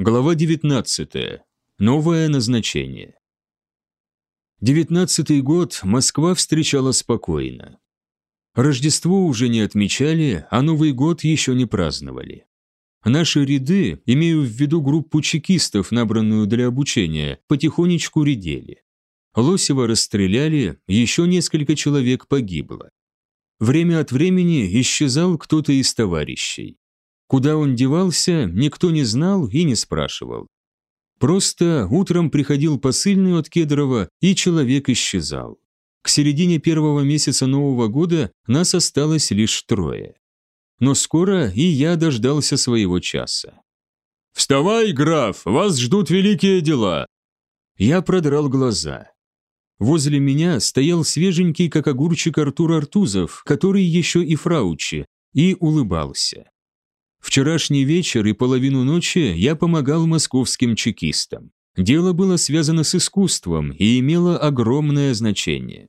Глава 19. Новое назначение. Девятнадцатый год Москва встречала спокойно. Рождество уже не отмечали, а Новый год еще не праздновали. Наши ряды, имею в виду группу чекистов, набранную для обучения, потихонечку редели. Лосева расстреляли, еще несколько человек погибло. Время от времени исчезал кто-то из товарищей. Куда он девался, никто не знал и не спрашивал. Просто утром приходил посыльный от Кедрова, и человек исчезал. К середине первого месяца Нового года нас осталось лишь трое. Но скоро и я дождался своего часа. «Вставай, граф, вас ждут великие дела!» Я продрал глаза. Возле меня стоял свеженький, как огурчик Артур Артузов, который еще и фраучи, и улыбался. Вчерашний вечер и половину ночи я помогал московским чекистам. Дело было связано с искусством и имело огромное значение.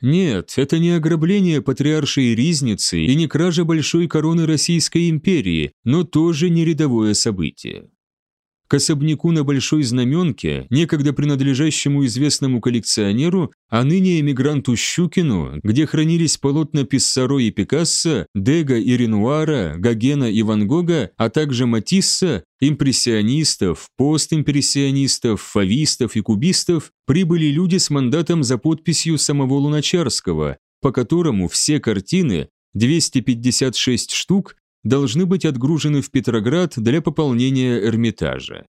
Нет, это не ограбление патриаршей ризницы и не кража большой короны Российской империи, но тоже не рядовое событие к особняку на Большой Знаменке, некогда принадлежащему известному коллекционеру, а ныне эмигранту Щукину, где хранились полотна Писсаро и Пикассо, Дега и Ренуара, Гогена и Ван Гога, а также Матисса, импрессионистов, постимпрессионистов, фавистов и кубистов, прибыли люди с мандатом за подписью самого Луначарского, по которому все картины, 256 штук, должны быть отгружены в Петроград для пополнения Эрмитажа.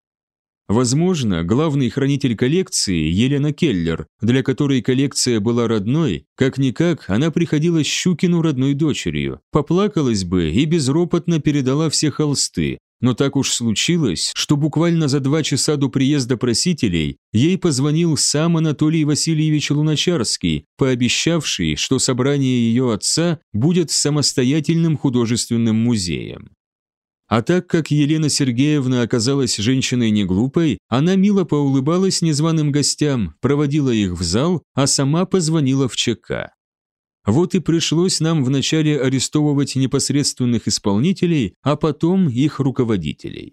Возможно, главный хранитель коллекции, Елена Келлер, для которой коллекция была родной, как-никак она приходила Щукину родной дочерью, поплакалась бы и безропотно передала все холсты, но так уж случилось, что буквально за два часа до приезда просителей ей позвонил сам Анатолий Васильевич Луначарский, пообещавший, что собрание ее отца будет самостоятельным художественным музеем. А так как Елена Сергеевна оказалась женщиной неглупой, она мило поулыбалась незваным гостям, проводила их в зал, а сама позвонила в ЧК. Вот и пришлось нам вначале арестовывать непосредственных исполнителей, а потом их руководителей.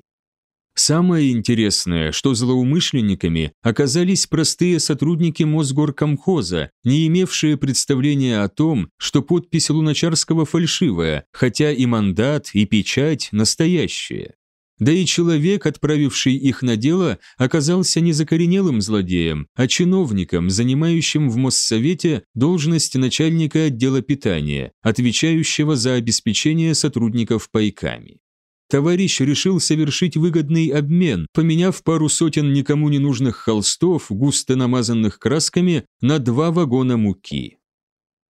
Самое интересное, что злоумышленниками оказались простые сотрудники Мосгоркомхоза, не имевшие представления о том, что подпись Луначарского фальшивая, хотя и мандат, и печать настоящие. Да и человек, отправивший их на дело, оказался не закоренелым злодеем, а чиновником, занимающим в Моссовете должность начальника отдела питания, отвечающего за обеспечение сотрудников пайками. Товарищ решил совершить выгодный обмен, поменяв пару сотен никому не нужных холстов, густо намазанных красками, на два вагона муки.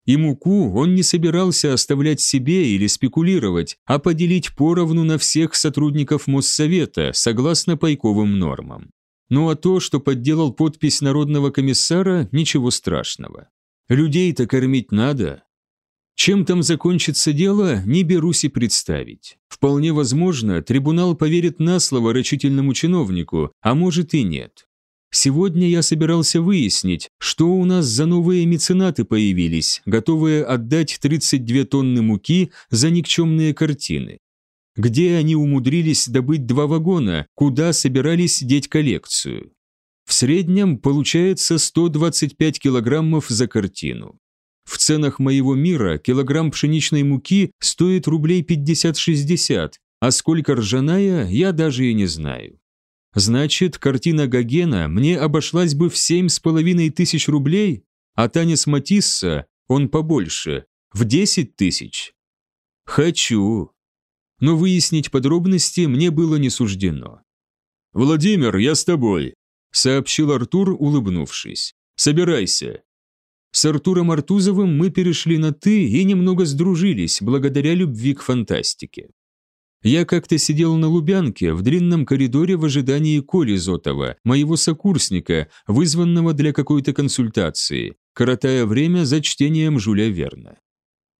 И муку он не собирался оставлять себе или спекулировать, а поделить поровну на всех сотрудников Моссовета, согласно пайковым нормам. Ну а то, что подделал подпись народного комиссара, ничего страшного. Людей-то кормить надо. Чем там закончится дело, не берусь и представить. Вполне возможно, трибунал поверит на слово рачительному чиновнику, а может и нет. Сегодня я собирался выяснить, что у нас за новые меценаты появились, готовые отдать 32 тонны муки за никчемные картины. Где они умудрились добыть два вагона, куда собирались деть коллекцию? В среднем получается 125 килограммов за картину. В ценах моего мира килограмм пшеничной муки стоит рублей 50-60, а сколько ржаная, я даже и не знаю. Значит, картина Гогена мне обошлась бы в семь с половиной тысяч рублей, а Танис Матисса, он побольше, в десять тысяч. Хочу. Но выяснить подробности мне было не суждено. «Владимир, я с тобой», — сообщил Артур, улыбнувшись. «Собирайся». С Артуром Артузовым мы перешли на «ты» и немного сдружились благодаря любви к фантастике. Я как-то сидел на Лубянке в длинном коридоре в ожидании Коли Зотова, моего сокурсника, вызванного для какой-то консультации, коротая время за чтением Жюля Верна.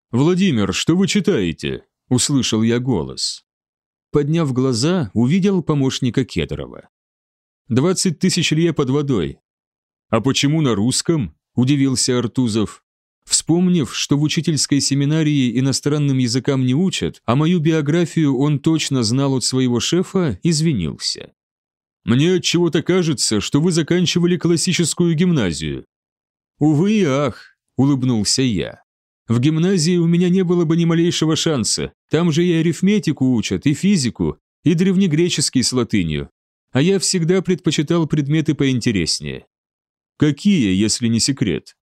«Владимир, что вы читаете?» – услышал я голос. Подняв глаза, увидел помощника Кедрова. «Двадцать тысяч лье под водой». «А почему на русском?» – удивился Артузов. Вспомнив, что в учительской семинарии иностранным языкам не учат, а мою биографию он точно знал от своего шефа, извинился. Мне чего-то кажется, что вы заканчивали классическую гимназию». «Увы и ах», – улыбнулся я. «В гимназии у меня не было бы ни малейшего шанса. Там же и арифметику учат, и физику, и древнегреческий с латынью. А я всегда предпочитал предметы поинтереснее». «Какие, если не секрет?»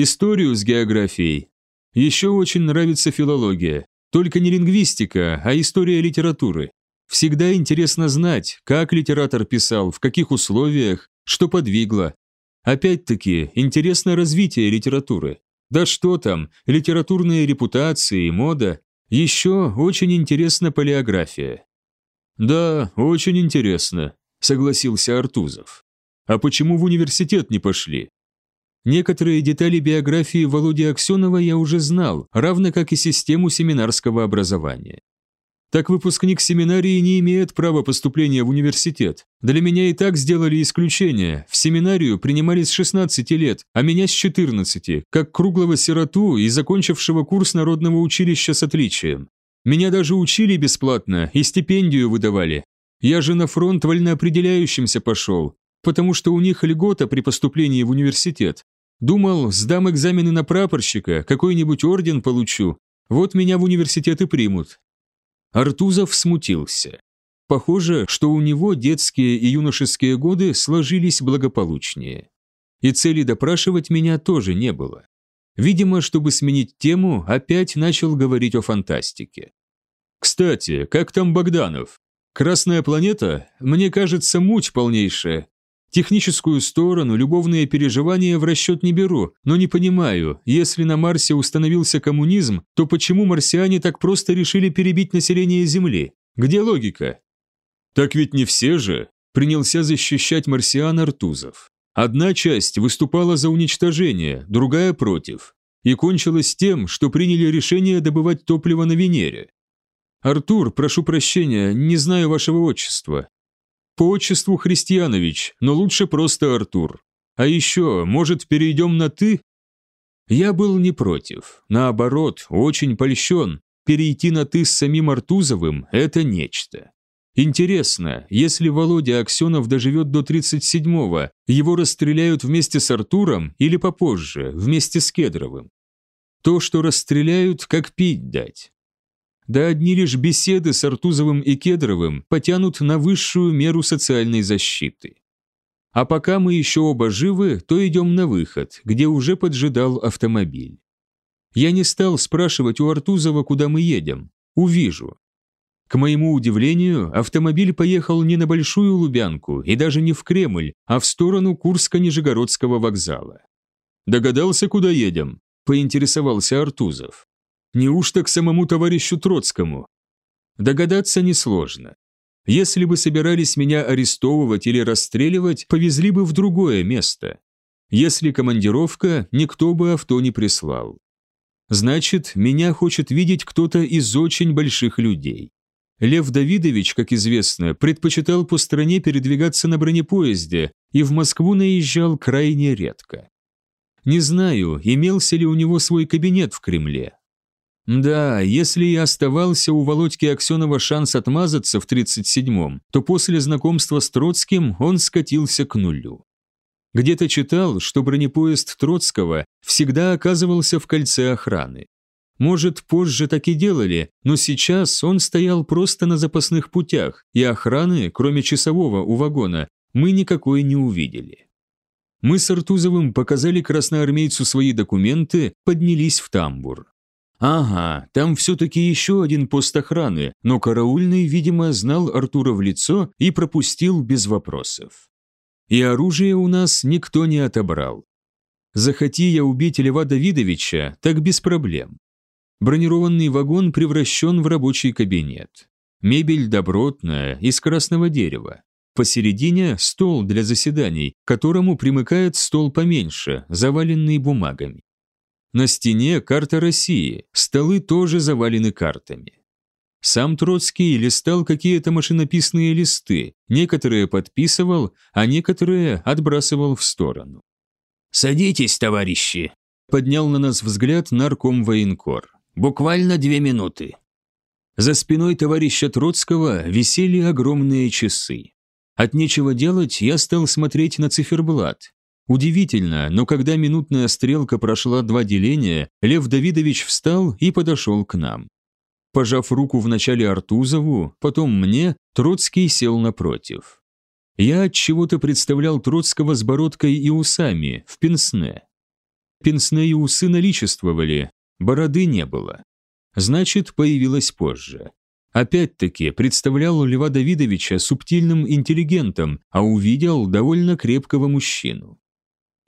«Историю с географией. Еще очень нравится филология. Только не лингвистика, а история литературы. Всегда интересно знать, как литератор писал, в каких условиях, что подвигло. Опять-таки, интересно развитие литературы. Да что там, литературные репутации, мода. Еще очень интересна палеография. «Да, очень интересно», – согласился Артузов. «А почему в университет не пошли?» Некоторые детали биографии Володи Аксенова я уже знал, равно как и систему семинарского образования. Так выпускник семинарии не имеет права поступления в университет. Для меня и так сделали исключение. В семинарию принимали с 16 лет, а меня с 14, как круглого сироту и закончившего курс народного училища с отличием. Меня даже учили бесплатно и стипендию выдавали. Я же на фронт вольноопределяющимся пошел, потому что у них льгота при поступлении в университет. Думал, сдам экзамены на прапорщика, какой-нибудь орден получу. Вот меня в университет и примут. Артузов смутился. Похоже, что у него детские и юношеские годы сложились благополучнее. И цели допрашивать меня тоже не было. Видимо, чтобы сменить тему, опять начал говорить о фантастике. «Кстати, как там Богданов? Красная планета? Мне кажется, муть полнейшая. Техническую сторону, любовные переживания в расчет не беру, но не понимаю, если на Марсе установился коммунизм, то почему марсиане так просто решили перебить население Земли? Где логика? Так ведь не все же, принялся защищать марсиан Артузов. Одна часть выступала за уничтожение, другая против. И кончилось тем, что приняли решение добывать топливо на Венере. «Артур, прошу прощения, не знаю вашего отчества. По отчеству Христианович, но лучше просто Артур. А еще, может, перейдем на «ты»?» Я был не против. Наоборот, очень польщен. Перейти на «ты» с самим Артузовым – это нечто. Интересно, если Володя Аксенов доживет до 37-го, его расстреляют вместе с Артуром или попозже, вместе с Кедровым? То, что расстреляют, как пить дать. Да одни лишь беседы с Артузовым и Кедровым потянут на высшую меру социальной защиты. А пока мы еще оба живы, то идем на выход, где уже поджидал автомобиль. Я не стал спрашивать у Артузова, куда мы едем. Увижу. К моему удивлению, автомобиль поехал не на Большую Лубянку и даже не в Кремль, а в сторону Курско-Нижегородского вокзала. «Догадался, куда едем?» – поинтересовался Артузов. Неужто к самому товарищу Троцкому? Догадаться несложно. Если бы собирались меня арестовывать или расстреливать, повезли бы в другое место. Если командировка, никто бы авто не прислал. Значит, меня хочет видеть кто-то из очень больших людей. Лев Давидович, как известно, предпочитал по стране передвигаться на бронепоезде и в Москву наезжал крайне редко. Не знаю, имелся ли у него свой кабинет в Кремле. Да, если и оставался у Володьки Аксенова шанс отмазаться в 37-м, то после знакомства с Троцким он скатился к нулю. Где-то читал, что бронепоезд Троцкого всегда оказывался в кольце охраны. Может, позже так и делали, но сейчас он стоял просто на запасных путях, и охраны, кроме часового у вагона, мы никакой не увидели. Мы с Артузовым показали красноармейцу свои документы, поднялись в тамбур. Ага, там все-таки еще один пост охраны, но караульный, видимо, знал Артура в лицо и пропустил без вопросов. И оружие у нас никто не отобрал. Захоти я убить Льва Давидовича, так без проблем. Бронированный вагон превращен в рабочий кабинет. Мебель добротная, из красного дерева. Посередине стол для заседаний, к которому примыкает стол поменьше, заваленный бумагами. На стене карта России, столы тоже завалены картами. Сам Троцкий листал какие-то машинописные листы, некоторые подписывал, а некоторые отбрасывал в сторону. «Садитесь, товарищи!» – поднял на нас взгляд нарком военкор. «Буквально две минуты». За спиной товарища Троцкого висели огромные часы. От нечего делать я стал смотреть на циферблат. Удивительно, но когда минутная стрелка прошла два деления, Лев Давидович встал и подошел к нам. Пожав руку вначале Артузову, потом мне, Троцкий сел напротив. Я от чего-то представлял Троцкого с бородкой и усами, в пенсне. Пенсне и усы наличествовали, бороды не было. Значит, появилась позже. Опять-таки, представлял Льва Давидовича субтильным интеллигентом, а увидел довольно крепкого мужчину.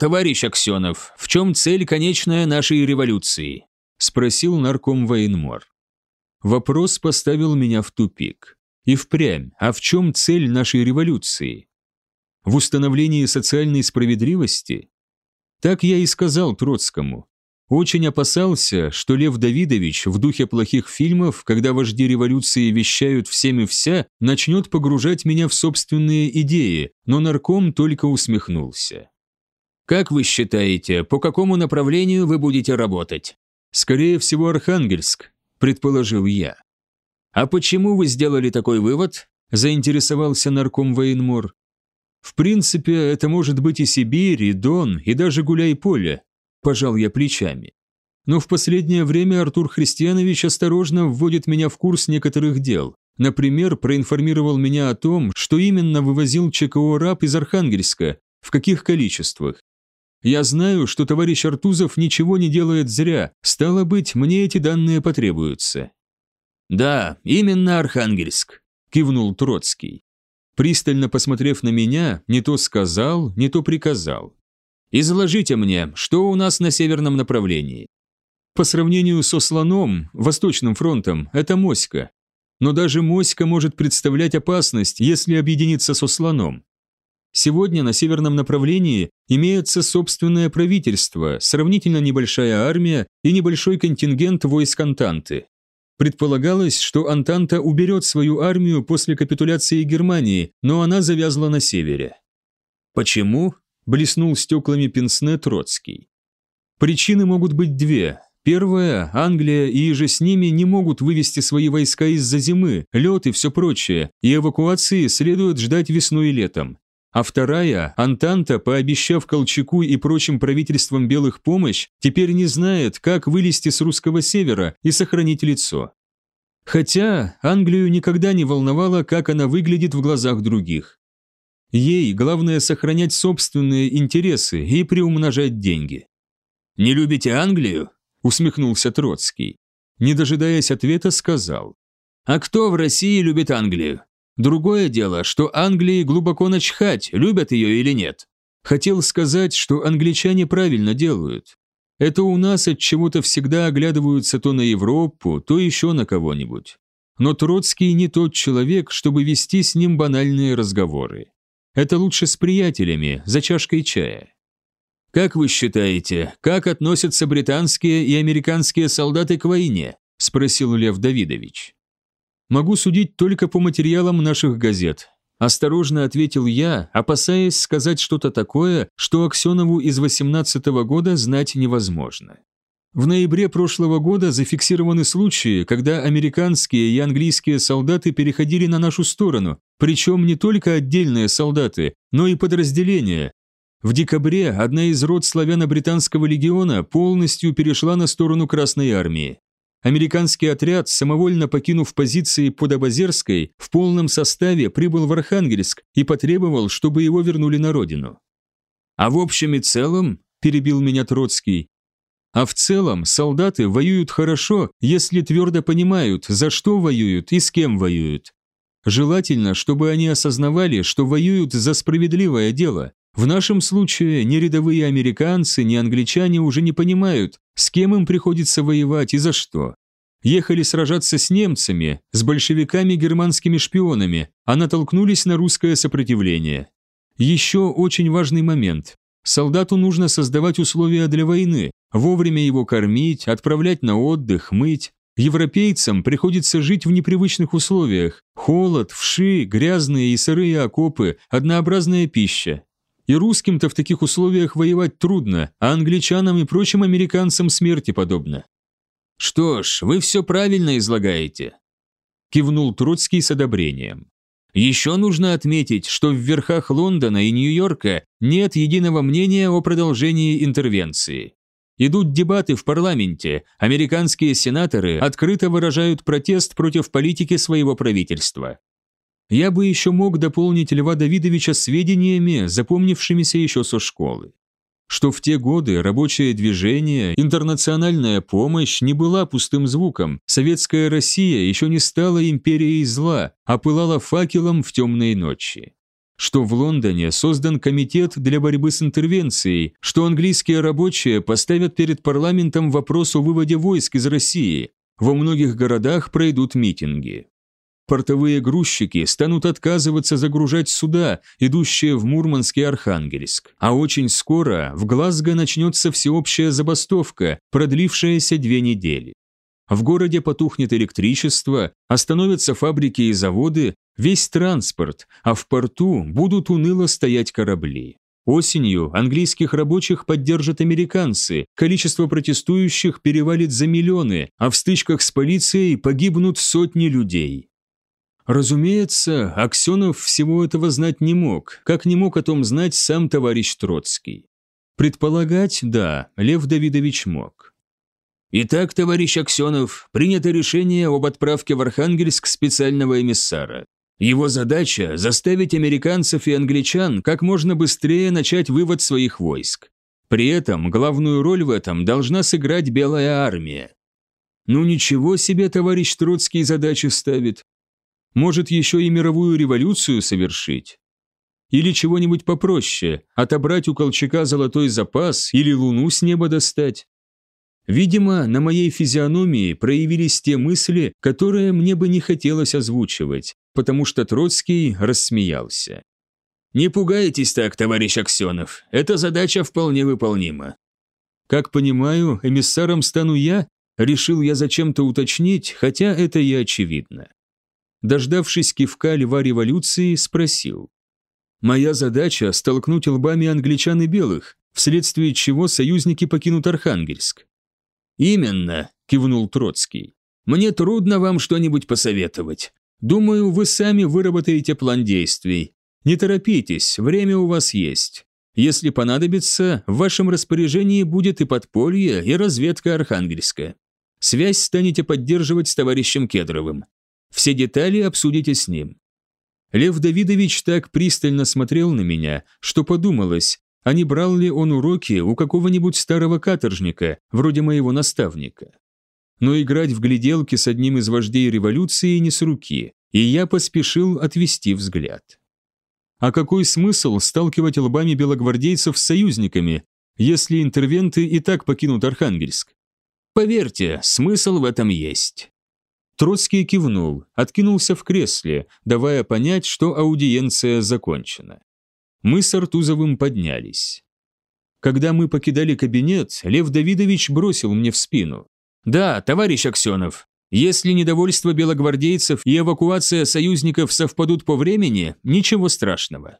«Товарищ Аксенов, в чем цель конечная нашей революции?» – спросил нарком военмор. Вопрос поставил меня в тупик. И впрямь, а в чем цель нашей революции? В установлении социальной справедливости? Так я и сказал Троцкому. Очень опасался, что Лев Давидович в духе плохих фильмов, когда вожди революции вещают всем и вся, начнет погружать меня в собственные идеи, но нарком только усмехнулся. «Как вы считаете, по какому направлению вы будете работать?» «Скорее всего, Архангельск», – предположил я. «А почему вы сделали такой вывод?» – заинтересовался нарком военмор. «В принципе, это может быть и Сибирь, и Дон, и даже Гуляй-Поле», – пожал я плечами. Но в последнее время Артур Христианович осторожно вводит меня в курс некоторых дел. Например, проинформировал меня о том, что именно вывозил ЧКО РАП из Архангельска, в каких количествах. Я знаю, что товарищ Артузов ничего не делает зря, стало быть, мне эти данные потребуются. «Да, именно Архангельск», – кивнул Троцкий. Пристально посмотрев на меня, не то сказал, не то приказал. «Изложите мне, что у нас на северном направлении?» По сравнению со слоном, Восточным фронтом, это моська. Но даже моська может представлять опасность, если объединиться со слоном. Сегодня на северном направлении имеется собственное правительство, сравнительно небольшая армия и небольшой контингент войск Антанты. Предполагалось, что Антанта уберет свою армию после капитуляции Германии, но она завязла на севере. Почему? Блеснул стеклами Пенсне Троцкий. Причины могут быть две. Первая – Англия и же с ними не могут вывести свои войска из-за зимы, лед и все прочее, и эвакуации следует ждать весной и летом. А вторая, Антанта, пообещав Колчаку и прочим правительствам белых помощь, теперь не знает, как вылезти с русского севера и сохранить лицо. Хотя Англию никогда не волновало, как она выглядит в глазах других. Ей главное сохранять собственные интересы и приумножать деньги. «Не любите Англию?» – усмехнулся Троцкий. Не дожидаясь ответа, сказал. «А кто в России любит Англию? Другое дело, что Англии глубоко начхать, любят ее или нет. Хотел сказать, что англичане правильно делают. Это у нас от чего-то всегда оглядываются то на Европу, то еще на кого-нибудь. Но Троцкий не тот человек, чтобы вести с ним банальные разговоры. Это лучше с приятелями, за чашкой чая. «Как вы считаете, как относятся британские и американские солдаты к войне?» – спросил Лев Давидович. Могу судить только по материалам наших газет. Осторожно ответил я, опасаясь сказать что-то такое, что Аксенову из 18 -го года знать невозможно. В ноябре прошлого года зафиксированы случаи, когда американские и английские солдаты переходили на нашу сторону, причем не только отдельные солдаты, но и подразделения. В декабре одна из рот славяно-британского легиона полностью перешла на сторону Красной армии. Американский отряд, самовольно покинув позиции под Абазерской, в полном составе прибыл в Архангельск и потребовал, чтобы его вернули на родину. «А в общем и целом», – перебил меня Троцкий, «а в целом солдаты воюют хорошо, если твердо понимают, за что воюют и с кем воюют. Желательно, чтобы они осознавали, что воюют за справедливое дело, в нашем случае ни рядовые американцы, ни англичане уже не понимают, с кем им приходится воевать и за что. Ехали сражаться с немцами, с большевиками германскими шпионами, а натолкнулись на русское сопротивление. Еще очень важный момент. Солдату нужно создавать условия для войны, вовремя его кормить, отправлять на отдых, мыть. Европейцам приходится жить в непривычных условиях. Холод, вши, грязные и сырые окопы, однообразная пища. И русским-то в таких условиях воевать трудно, а англичанам и прочим американцам смерти подобно. «Что ж, вы все правильно излагаете», – кивнул Троцкий с одобрением. Еще нужно отметить, что в верхах Лондона и Нью-Йорка нет единого мнения о продолжении интервенции. Идут дебаты в парламенте, американские сенаторы открыто выражают протест против политики своего правительства. Я бы еще мог дополнить Льва Давидовича сведениями, запомнившимися еще со школы. Что в те годы рабочее движение, интернациональная помощь не была пустым звуком, советская Россия еще не стала империей зла, а пылала факелом в темные ночи что в Лондоне создан комитет для борьбы с интервенцией, что английские рабочие поставят перед парламентом вопрос о выводе войск из России. Во многих городах пройдут митинги. Портовые грузчики станут отказываться загружать суда, идущие в Мурманск и Архангельск. А очень скоро в Глазго начнется всеобщая забастовка, продлившаяся две недели. В городе потухнет электричество, остановятся фабрики и заводы, весь транспорт, а в порту будут уныло стоять корабли. Осенью английских рабочих поддержат американцы, количество протестующих перевалит за миллионы, а в стычках с полицией погибнут сотни людей. Разумеется, Аксенов всего этого знать не мог, как не мог о том знать сам товарищ Троцкий. Предполагать, да, Лев Давидович мог. Итак, товарищ Аксенов, принято решение об отправке в Архангельск специального эмиссара. Его задача – заставить американцев и англичан как можно быстрее начать вывод своих войск. При этом главную роль в этом должна сыграть Белая армия. Ну ничего себе товарищ Троцкий задачи ставит. Может еще и мировую революцию совершить? Или чего-нибудь попроще, отобрать у Колчака золотой запас или луну с неба достать? Видимо, на моей физиономии проявились те мысли, которые мне бы не хотелось озвучивать, потому что Троцкий рассмеялся. «Не пугайтесь так, товарищ Аксенов, эта задача вполне выполнима». «Как понимаю, эмиссаром стану я?» Решил я зачем-то уточнить, хотя это и очевидно. Дождавшись кивка льва революции, спросил. «Моя задача – столкнуть лбами англичан и белых, вследствие чего союзники покинут Архангельск. «Именно», – кивнул Троцкий. «Мне трудно вам что-нибудь посоветовать. Думаю, вы сами выработаете план действий. Не торопитесь, время у вас есть. Если понадобится, в вашем распоряжении будет и подполье, и разведка Архангельска. Связь станете поддерживать с товарищем Кедровым. Все детали обсудите с ним». Лев Давидович так пристально смотрел на меня, что подумалось, а не брал ли он уроки у какого-нибудь старого каторжника, вроде моего наставника. Но играть в гляделки с одним из вождей революции не с руки, и я поспешил отвести взгляд. А какой смысл сталкивать лбами белогвардейцев с союзниками, если интервенты и так покинут Архангельск? Поверьте, смысл в этом есть. Троцкий кивнул, откинулся в кресле, давая понять, что аудиенция закончена. Мы с Артузовым поднялись. Когда мы покидали кабинет, Лев Давидович бросил мне в спину. «Да, товарищ Аксенов, если недовольство белогвардейцев и эвакуация союзников совпадут по времени, ничего страшного.